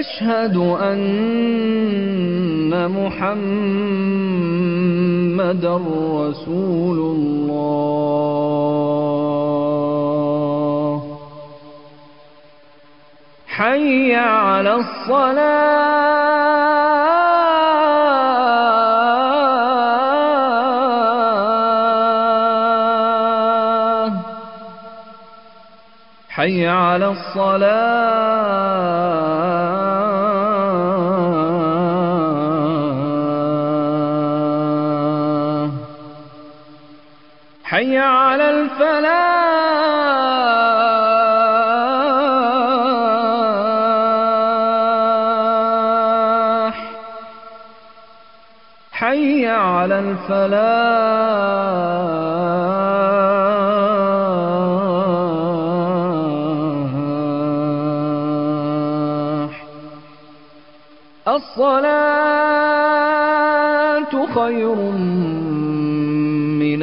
أشهد أن محمد رسول الله. حي على الصلاة. حي على الصلاة. حي على الفلاح. حي على الفلاح. الصلاة خير من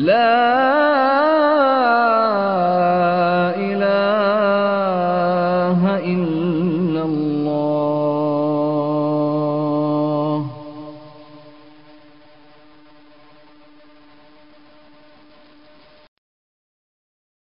لا إله إلا